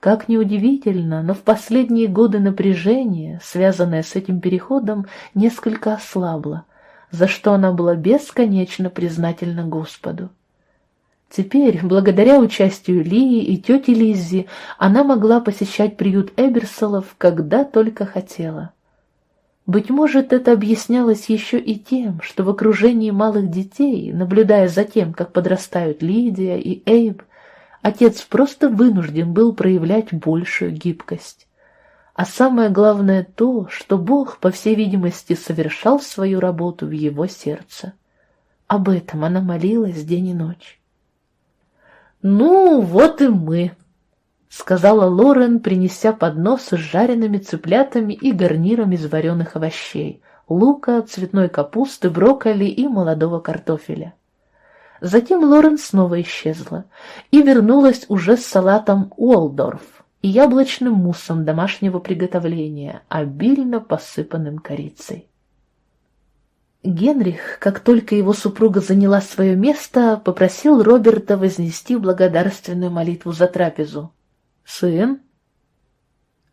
Speaker 1: Как неудивительно, но в последние годы напряжение, связанное с этим переходом, несколько ослабло, за что она была бесконечно признательна Господу. Теперь, благодаря участию Лии и тети Лиззи, она могла посещать приют Эберсолов, когда только хотела. Быть может, это объяснялось еще и тем, что в окружении малых детей, наблюдая за тем, как подрастают Лидия и Эйб, отец просто вынужден был проявлять большую гибкость. А самое главное то, что Бог, по всей видимости, совершал свою работу в его сердце. Об этом она молилась день и ночь. «Ну, вот и мы», — сказала Лорен, принеся поднос с жареными цыплятами и гарниром из вареных овощей, лука, цветной капусты, брокколи и молодого картофеля. Затем Лорен снова исчезла и вернулась уже с салатом Уолдорф и яблочным муссом домашнего приготовления, обильно посыпанным корицей. Генрих, как только его супруга заняла свое место, попросил Роберта вознести благодарственную молитву за трапезу. «Сын?»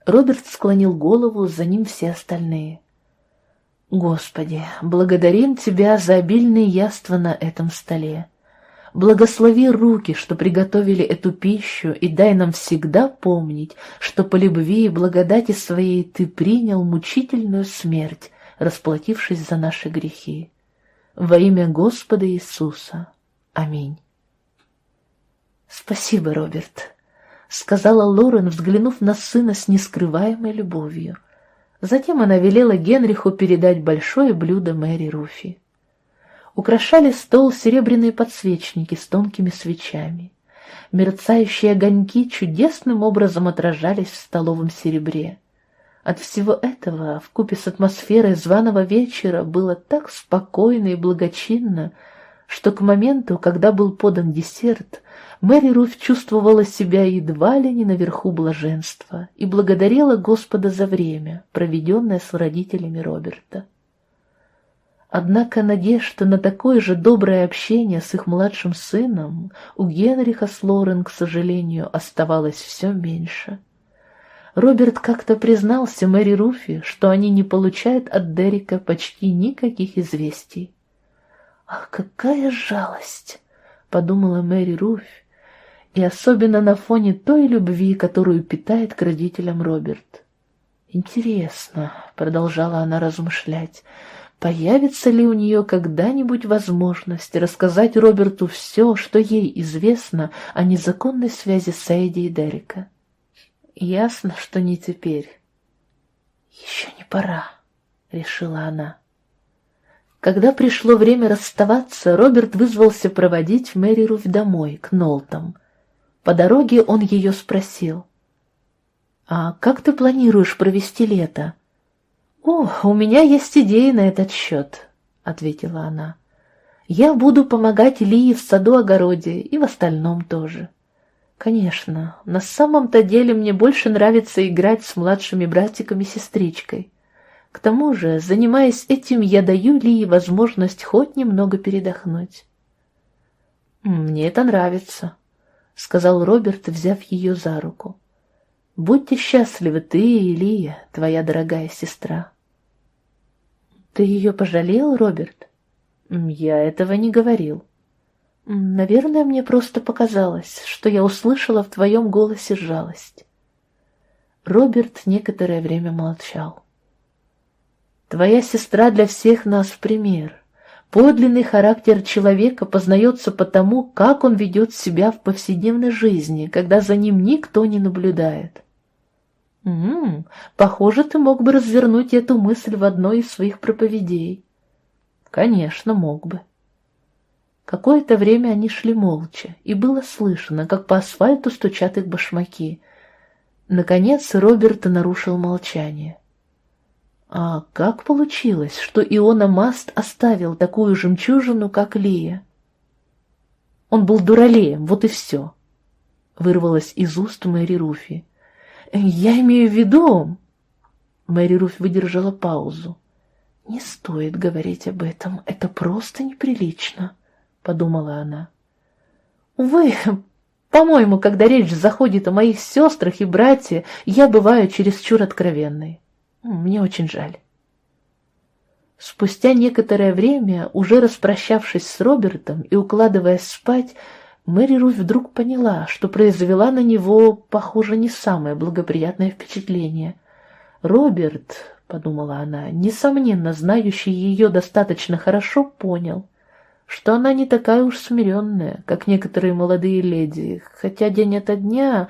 Speaker 1: Роберт склонил голову, за ним все остальные. «Господи, благодарим Тебя за обильные яства на этом столе. Благослови руки, что приготовили эту пищу, и дай нам всегда помнить, что по любви и благодати Своей Ты принял мучительную смерть, расплатившись за наши грехи. Во имя Господа Иисуса. Аминь. «Спасибо, Роберт», — сказала Лорен, взглянув на сына с нескрываемой любовью. Затем она велела Генриху передать большое блюдо Мэри Руфи. Украшали стол серебряные подсвечники с тонкими свечами. Мерцающие огоньки чудесным образом отражались в столовом серебре. От всего этого, вкупе с атмосферой званого вечера, было так спокойно и благочинно, что к моменту, когда был подан десерт, Мэри Руф чувствовала себя едва ли не наверху блаженства и благодарила Господа за время, проведенное с родителями Роберта. Однако надежда на такое же доброе общение с их младшим сыном у Генриха с Лорен, к сожалению, оставалось все меньше. Роберт как-то признался Мэри Руфи, что они не получают от Дерека почти никаких известий. «Ах, какая жалость!» — подумала Мэри Руфь, и особенно на фоне той любви, которую питает к родителям Роберт. «Интересно», — продолжала она размышлять, — «появится ли у нее когда-нибудь возможность рассказать Роберту все, что ей известно о незаконной связи Сэйди и Дерека?» «Ясно, что не теперь». «Еще не пора», — решила она. Когда пришло время расставаться, Роберт вызвался проводить Мэри Руф домой, к Нолтам. По дороге он ее спросил. «А как ты планируешь провести лето?» «О, у меня есть идеи на этот счет», — ответила она. «Я буду помогать Лии в саду-огороде и в остальном тоже». «Конечно, на самом-то деле мне больше нравится играть с младшими братиком и сестричкой. К тому же, занимаясь этим, я даю Лии возможность хоть немного передохнуть». «Мне это нравится», — сказал Роберт, взяв ее за руку. «Будьте счастливы ты и Лия, твоя дорогая сестра». «Ты ее пожалел, Роберт?» «Я этого не говорил». Наверное, мне просто показалось, что я услышала в твоем голосе жалость. Роберт некоторое время молчал. Твоя сестра для всех нас пример. Подлинный характер человека познается по тому, как он ведет себя в повседневной жизни, когда за ним никто не наблюдает. -м, похоже, ты мог бы развернуть эту мысль в одной из своих проповедей. Конечно, мог бы. Какое-то время они шли молча, и было слышно, как по асфальту стучат их башмаки. Наконец Роберт нарушил молчание. А как получилось, что Иона Маст оставил такую жемчужину, как Лия? Он был дуралеем, вот и все. Вырвалось из уст Мэри Руфи. Я имею в виду... Мэри Руф выдержала паузу. Не стоит говорить об этом, это просто неприлично. — подумала она. «Увы, по-моему, когда речь заходит о моих сестрах и братьях, я бываю чересчур откровенной. Мне очень жаль». Спустя некоторое время, уже распрощавшись с Робертом и укладываясь спать, Мэри Руф вдруг поняла, что произвела на него, похоже, не самое благоприятное впечатление. «Роберт», — подумала она, несомненно, знающий ее достаточно хорошо, понял — что она не такая уж смиренная, как некоторые молодые леди, хотя день ото дня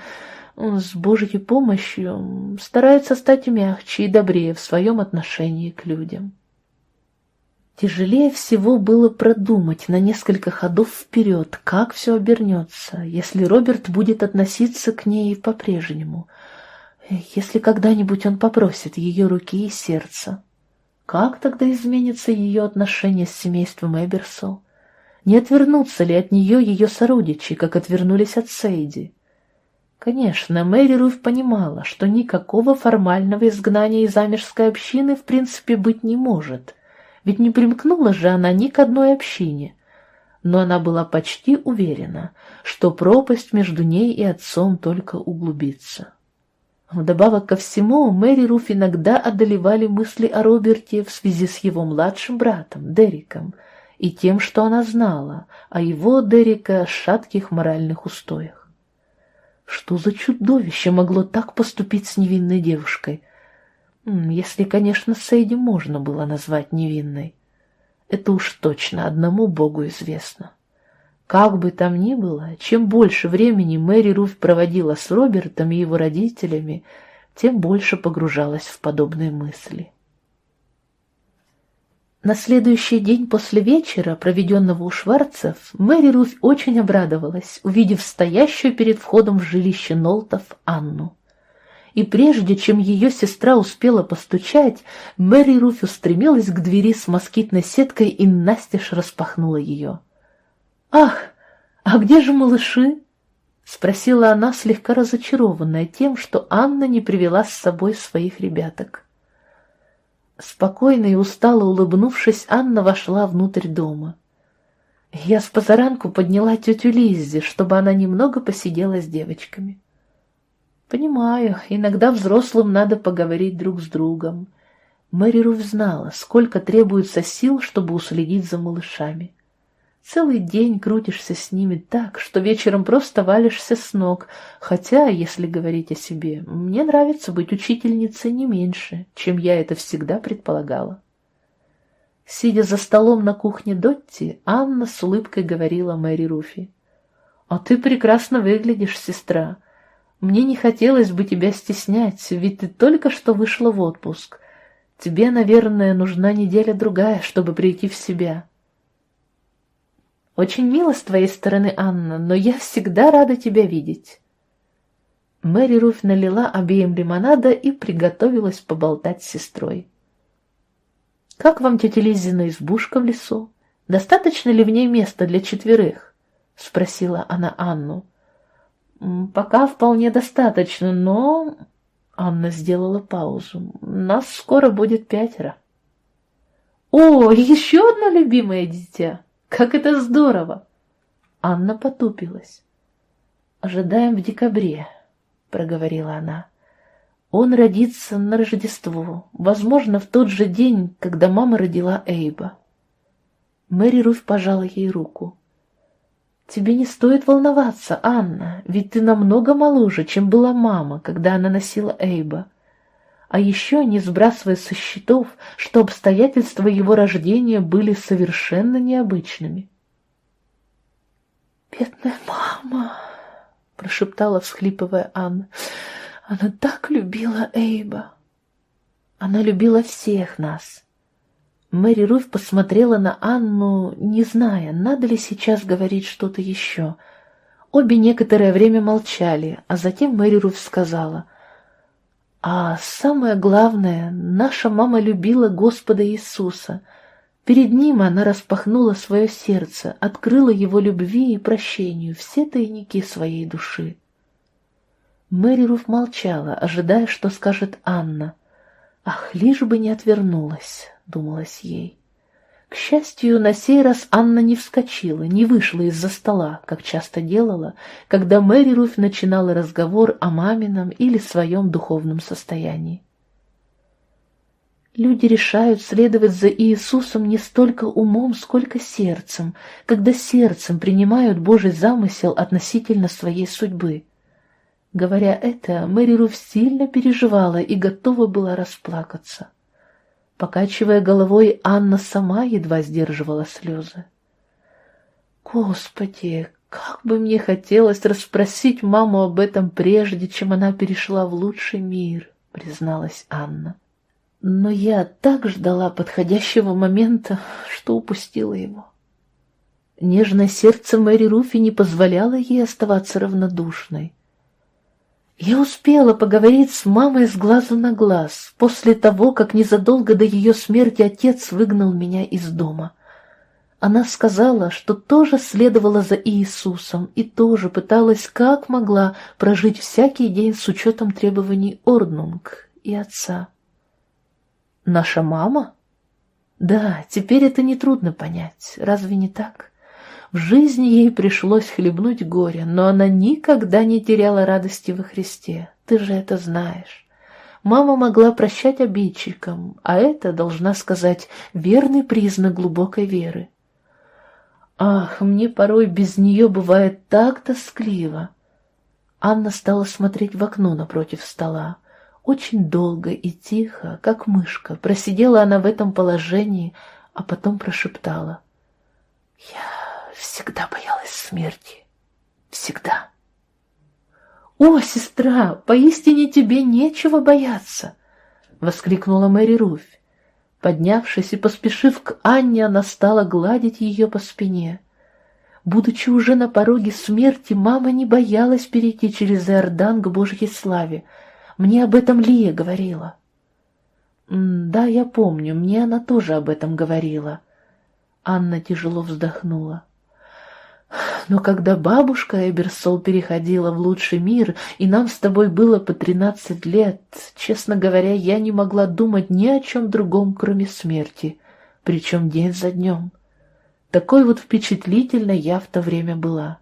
Speaker 1: с Божьей помощью старается стать мягче и добрее в своем отношении к людям. Тяжелее всего было продумать на несколько ходов вперед, как все обернется, если Роберт будет относиться к ней по-прежнему, если когда-нибудь он попросит ее руки и сердца. Как тогда изменится ее отношение с семейством Эберсол? Не отвернутся ли от нее ее сородичи, как отвернулись от Сейди? Конечно, Мэри Руф понимала, что никакого формального изгнания из замежской общины в принципе быть не может, ведь не примкнула же она ни к одной общине. Но она была почти уверена, что пропасть между ней и отцом только углубится. Вдобавок ко всему, Мэри Руф иногда одолевали мысли о Роберте в связи с его младшим братом, Дериком — и тем, что она знала о его, Дерека, шатких моральных устоях. Что за чудовище могло так поступить с невинной девушкой? Если, конечно, Сейди можно было назвать невинной. Это уж точно одному Богу известно. Как бы там ни было, чем больше времени Мэри Руф проводила с Робертом и его родителями, тем больше погружалась в подобные мысли. На следующий день после вечера, проведенного у Шварцев, Мэри Руф очень обрадовалась, увидев стоящую перед входом в жилище Нолтов Анну. и прежде чем ее сестра успела постучать, Мэри Руфь устремилась к двери с москитной сеткой и настежь распахнула ее. «Ах, а где же малыши?» — спросила она, слегка разочарованная тем, что Анна не привела с собой своих ребяток. Спокойно и устало улыбнувшись, Анна вошла внутрь дома. Я с позаранку подняла тетю Лиззи, чтобы она немного посидела с девочками. Понимаю, иногда взрослым надо поговорить друг с другом. Мэри Руф знала, сколько требуется сил, чтобы уследить за малышами. Целый день крутишься с ними так, что вечером просто валишься с ног, хотя, если говорить о себе, мне нравится быть учительницей не меньше, чем я это всегда предполагала. Сидя за столом на кухне Дотти, Анна с улыбкой говорила Мэри Руфи. «А ты прекрасно выглядишь, сестра. Мне не хотелось бы тебя стеснять, ведь ты только что вышла в отпуск. Тебе, наверное, нужна неделя-другая, чтобы прийти в себя». «Очень мило с твоей стороны, Анна, но я всегда рада тебя видеть». Мэри Руф налила обеим лимонада и приготовилась поболтать с сестрой. «Как вам тетя Лизина избушка в лесу? Достаточно ли в ней места для четверых?» — спросила она Анну. «Пока вполне достаточно, но...» Анна сделала паузу. «Нас скоро будет пятеро». «О, еще одно любимое дитя! Как это здорово!» Анна потупилась. «Ожидаем в декабре», — проговорила она. «Он родится на Рождество, возможно, в тот же день, когда мама родила Эйба». Мэри Руф пожала ей руку. «Тебе не стоит волноваться, Анна, ведь ты намного моложе, чем была мама, когда она носила Эйба. А еще не сбрасывая со счетов, что обстоятельства его рождения были совершенно необычными». «Бедная мама!» — прошептала, всхлипывая Анна. «Она так любила Эйба!» «Она любила всех нас!» Мэри Руф посмотрела на Анну, не зная, надо ли сейчас говорить что-то еще. Обе некоторое время молчали, а затем Мэри Руф сказала, «А самое главное, наша мама любила Господа Иисуса. Перед Ним она распахнула свое сердце, открыла Его любви и прощению все тайники своей души». Мэри Руф молчала, ожидая, что скажет Анна. Ах, лишь бы не отвернулась думалось ей. К счастью, на сей раз Анна не вскочила, не вышла из-за стола, как часто делала, когда Мэри Руфь начинала разговор о мамином или своем духовном состоянии. Люди решают следовать за Иисусом не столько умом, сколько сердцем, когда сердцем принимают Божий замысел относительно своей судьбы. Говоря это, Мэри Руф сильно переживала и готова была расплакаться. Покачивая головой, Анна сама едва сдерживала слезы. «Господи, как бы мне хотелось расспросить маму об этом прежде, чем она перешла в лучший мир», — призналась Анна. «Но я так ждала подходящего момента, что упустила его». Нежное сердце Мэри Руфи не позволяло ей оставаться равнодушной. Я успела поговорить с мамой с глазу на глаз, после того, как незадолго до ее смерти отец выгнал меня из дома. Она сказала, что тоже следовала за Иисусом и тоже пыталась как могла прожить всякий день с учетом требований Орднунг и отца. «Наша мама?» «Да, теперь это нетрудно понять, разве не так?» В жизни ей пришлось хлебнуть горе, но она никогда не теряла радости во Христе. Ты же это знаешь. Мама могла прощать обидчикам, а это, должна сказать, верный признак глубокой веры. Ах, мне порой без нее бывает так тоскливо. Анна стала смотреть в окно напротив стола. Очень долго и тихо, как мышка, просидела она в этом положении, а потом прошептала. «Я всегда боялась смерти. Всегда. «О, сестра, поистине тебе нечего бояться!» — воскликнула Мэри Руфь. Поднявшись и поспешив к Анне, она стала гладить ее по спине. Будучи уже на пороге смерти, мама не боялась перейти через Иордан к Божьей славе. Мне об этом Лия говорила. «Да, я помню, мне она тоже об этом говорила». Анна тяжело вздохнула. Но когда бабушка Эберсол переходила в лучший мир, и нам с тобой было по тринадцать лет, честно говоря, я не могла думать ни о чем другом, кроме смерти, причем день за днем. Такой вот впечатлительной я в то время была.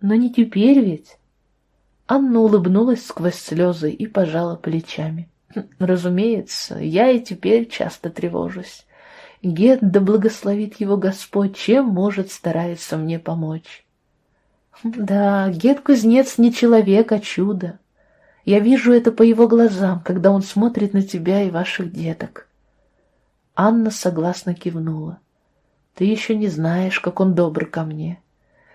Speaker 1: Но не теперь ведь. Анна улыбнулась сквозь слезы и пожала плечами. Разумеется, я и теперь часто тревожусь. Гет, да благословит его Господь, чем может, старается мне помочь. Да, Гет-кузнец не человек, а чудо. Я вижу это по его глазам, когда он смотрит на тебя и ваших деток. Анна согласно кивнула. Ты еще не знаешь, как он добр ко мне.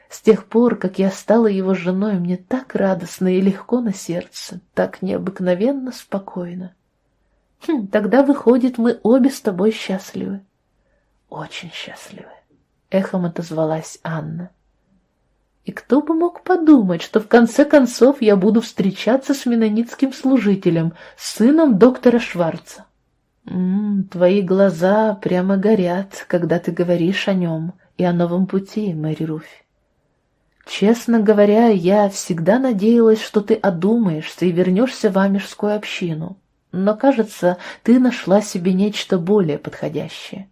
Speaker 1: С тех пор, как я стала его женой, мне так радостно и легко на сердце, так необыкновенно спокойно. Хм, тогда, выходит, мы обе с тобой счастливы. Очень счастливы, — эхом отозвалась Анна. И кто бы мог подумать, что в конце концов я буду встречаться с менонитским служителем, сыном доктора Шварца. М -м, твои глаза прямо горят, когда ты говоришь о нем и о новом пути, Мэри Руфь. Честно говоря, я всегда надеялась, что ты одумаешься и вернешься в амежскую общину, но, кажется, ты нашла себе нечто более подходящее.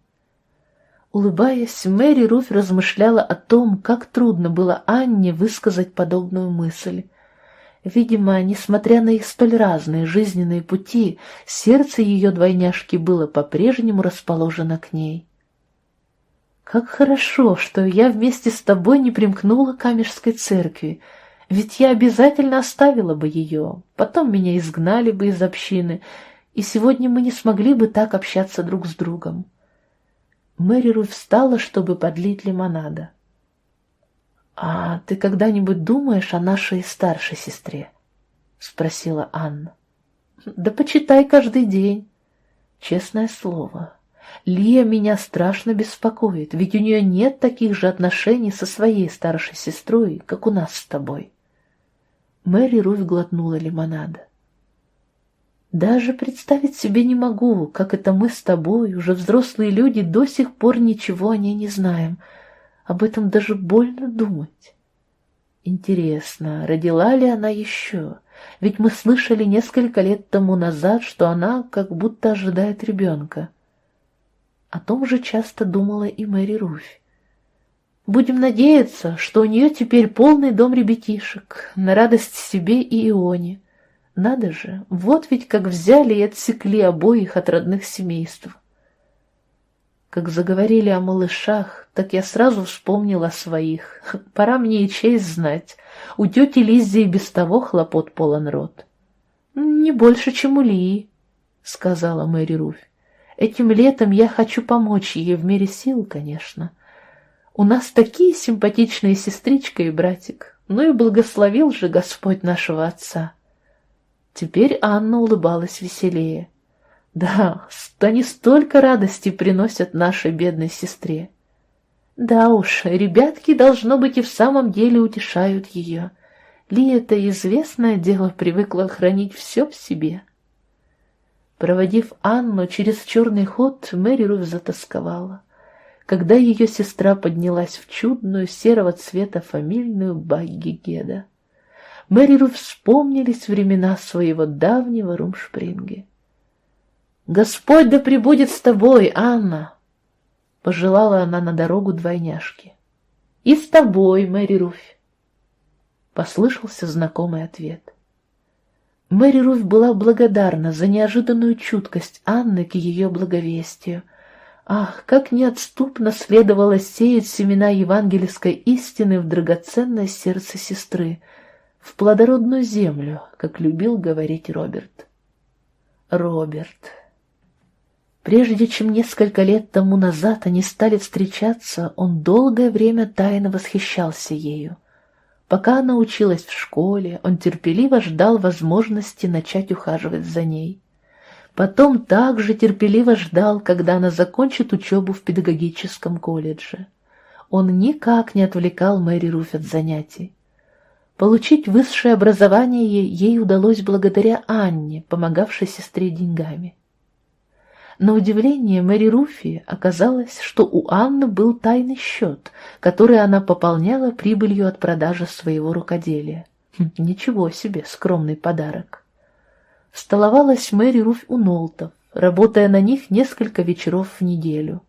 Speaker 1: Улыбаясь, Мэри Руф размышляла о том, как трудно было Анне высказать подобную мысль. Видимо, несмотря на их столь разные жизненные пути, сердце ее двойняшки было по-прежнему расположено к ней. «Как хорошо, что я вместе с тобой не примкнула к Камежской церкви, ведь я обязательно оставила бы ее, потом меня изгнали бы из общины, и сегодня мы не смогли бы так общаться друг с другом». Мэри Руф встала, чтобы подлить лимонада. «А ты когда-нибудь думаешь о нашей старшей сестре?» — спросила Анна. «Да почитай каждый день. Честное слово, Лия меня страшно беспокоит, ведь у нее нет таких же отношений со своей старшей сестрой, как у нас с тобой». Мэри Руф глотнула лимонада. Даже представить себе не могу, как это мы с тобой, уже взрослые люди, до сих пор ничего о ней не знаем. Об этом даже больно думать. Интересно, родила ли она еще? Ведь мы слышали несколько лет тому назад, что она как будто ожидает ребенка. О том же часто думала и Мэри Руфь. Будем надеяться, что у нее теперь полный дом ребятишек, на радость себе и Ионе. Надо же, вот ведь как взяли и отсекли обоих от родных семейств. Как заговорили о малышах, так я сразу вспомнила о своих. Пора мне и честь знать. У тети Лиззи и без того хлопот полон рот. «Не больше, чем у Лии», — сказала Мэри Руфь. «Этим летом я хочу помочь ей в мере сил, конечно. У нас такие симпатичные сестричка и братик. Ну и благословил же Господь нашего отца». Теперь Анна улыбалась веселее. Да, они столько радости приносят нашей бедной сестре. Да уж, ребятки, должно быть, и в самом деле утешают ее. Ли это известное дело привыкла хранить все в себе. Проводив Анну через черный ход, Мэри Руф затасковала. Когда ее сестра поднялась в чудную серого цвета фамильную багги Геда. Мэриру вспомнились времена своего давнего Румшпринге. «Господь да пребудет с тобой, Анна!» — пожелала она на дорогу двойняшки. «И с тобой, Мэри Руфь!» Послышался знакомый ответ. Мэри Руфь была благодарна за неожиданную чуткость Анны к ее благовестию. Ах, как неотступно следовало сеять семена евангельской истины в драгоценное сердце сестры — в плодородную землю, как любил говорить Роберт. Роберт. Прежде чем несколько лет тому назад они стали встречаться, он долгое время тайно восхищался ею. Пока она училась в школе, он терпеливо ждал возможности начать ухаживать за ней. Потом также терпеливо ждал, когда она закончит учебу в педагогическом колледже. Он никак не отвлекал Мэри Руф от занятий. Получить высшее образование ей удалось благодаря Анне, помогавшей сестре деньгами. На удивление Мэри Руфи оказалось, что у Анны был тайный счет, который она пополняла прибылью от продажи своего рукоделия. Хм, ничего себе, скромный подарок. Столовалась Мэри Руф у Нолтов, работая на них несколько вечеров в неделю.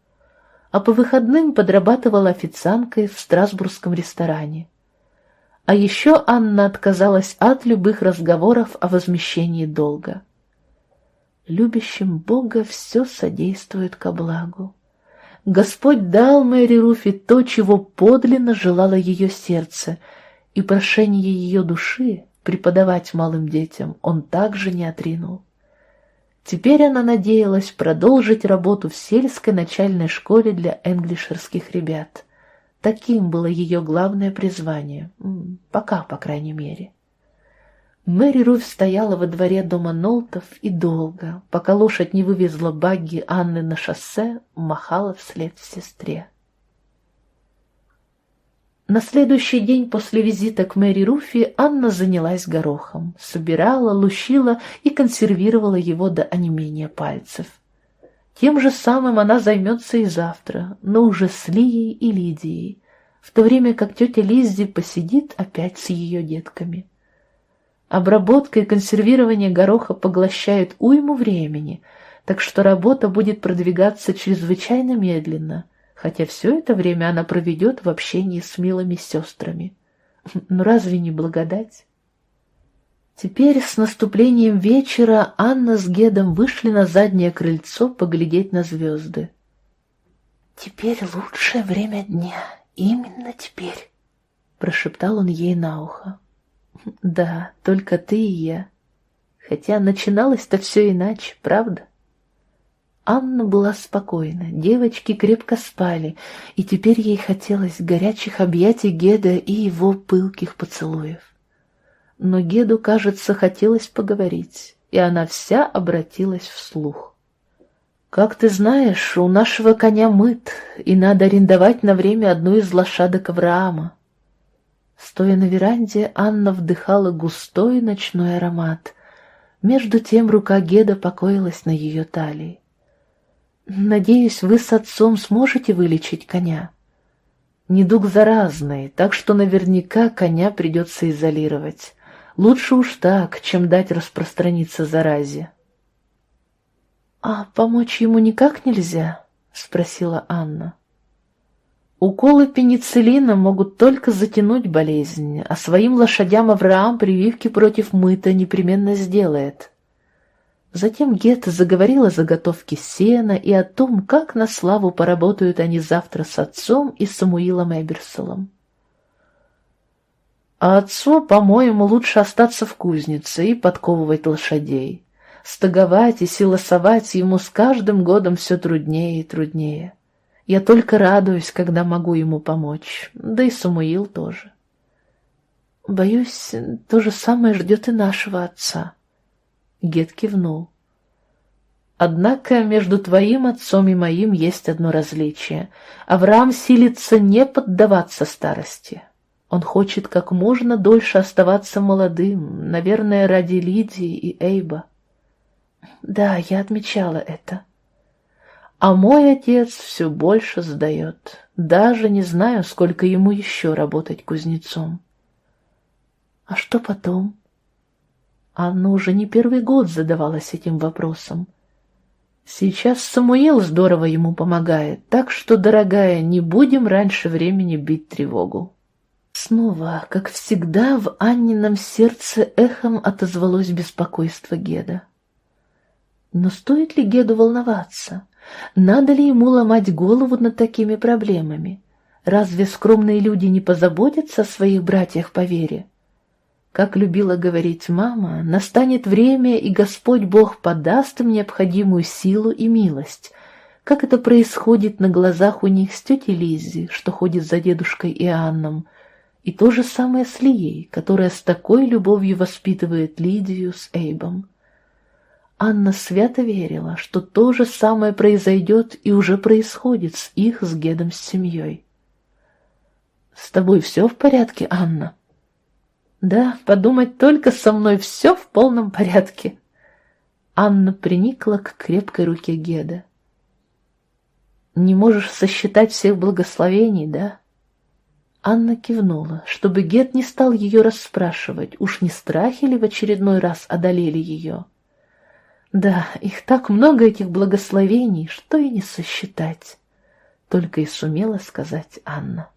Speaker 1: А по выходным подрабатывала официанткой в Страсбургском ресторане. А еще Анна отказалась от любых разговоров о возмещении долга. Любящим Бога все содействует ко благу. Господь дал Мэри Руфи то, чего подлинно желало ее сердце, и прошение ее души преподавать малым детям он также не отринул. Теперь она надеялась продолжить работу в сельской начальной школе для энглишерских ребят. Таким было ее главное призвание, пока, по крайней мере. Мэри Руф стояла во дворе дома Нолтов и долго, пока лошадь не вывезла багги Анны на шоссе, махала вслед сестре. На следующий день после визита к Мэри Руфи Анна занялась горохом, собирала, лущила и консервировала его до онемения пальцев. Тем же самым она займется и завтра, но уже с Лией и Лидией, в то время как тетя Лиззи посидит опять с ее детками. Обработка и консервирование гороха поглощают уйму времени, так что работа будет продвигаться чрезвычайно медленно, хотя все это время она проведет в общении с милыми сестрами. Ну разве не благодать? Теперь с наступлением вечера Анна с Гедом вышли на заднее крыльцо поглядеть на звезды. «Теперь лучшее время дня, именно теперь», — прошептал он ей на ухо. «Да, только ты и я. Хотя начиналось-то все иначе, правда?» Анна была спокойна, девочки крепко спали, и теперь ей хотелось горячих объятий Геда и его пылких поцелуев. Но Геду, кажется, хотелось поговорить, и она вся обратилась вслух. «Как ты знаешь, у нашего коня мыт, и надо арендовать на время одну из лошадок Авраама». Стоя на веранде, Анна вдыхала густой ночной аромат. Между тем рука Геда покоилась на ее талии. Надеюсь, вы с отцом сможете вылечить коня. Недуг заразный, так что наверняка коня придется изолировать. Лучше уж так, чем дать распространиться заразе. — А помочь ему никак нельзя? — спросила Анна. Уколы пенициллина могут только затянуть болезнь, а своим лошадям Авраам прививки против мыта непременно сделает. Затем Гетта заговорила о заготовке сена и о том, как на славу поработают они завтра с отцом и Самуилом Эберсолом. А отцу, по-моему, лучше остаться в кузнице и подковывать лошадей. Стоговать и силосовать ему с каждым годом все труднее и труднее. Я только радуюсь, когда могу ему помочь, да и Самуил тоже. Боюсь, то же самое ждет и нашего отца. Гет кивнул. Однако между твоим отцом и моим есть одно различие. Авраам силится не поддаваться старости. Он хочет как можно дольше оставаться молодым, наверное, ради Лидии и Эйба. Да, я отмечала это. А мой отец все больше сдает. Даже не знаю, сколько ему еще работать кузнецом. А что потом? Анна уже не первый год задавалась этим вопросом. Сейчас Самуил здорово ему помогает, так что, дорогая, не будем раньше времени бить тревогу. Снова, как всегда, в Аннином сердце эхом отозвалось беспокойство Геда. Но стоит ли Геду волноваться? Надо ли ему ломать голову над такими проблемами? Разве скромные люди не позаботятся о своих братьях по вере? Как любила говорить мама, настанет время, и Господь Бог подаст им необходимую силу и милость, как это происходит на глазах у них с тетей Лиззи, что ходит за дедушкой Иоанном, и то же самое с Лией, которая с такой любовью воспитывает Лидию с Эйбом. Анна свято верила, что то же самое произойдет и уже происходит с их с Гедом с семьей. «С тобой все в порядке, Анна?» Да, подумать только, со мной все в полном порядке. Анна приникла к крепкой руке Геда. Не можешь сосчитать всех благословений, да? Анна кивнула, чтобы Гет не стал ее расспрашивать, уж не страхи ли в очередной раз одолели ее. Да, их так много, этих благословений, что и не сосчитать, только и сумела сказать Анна.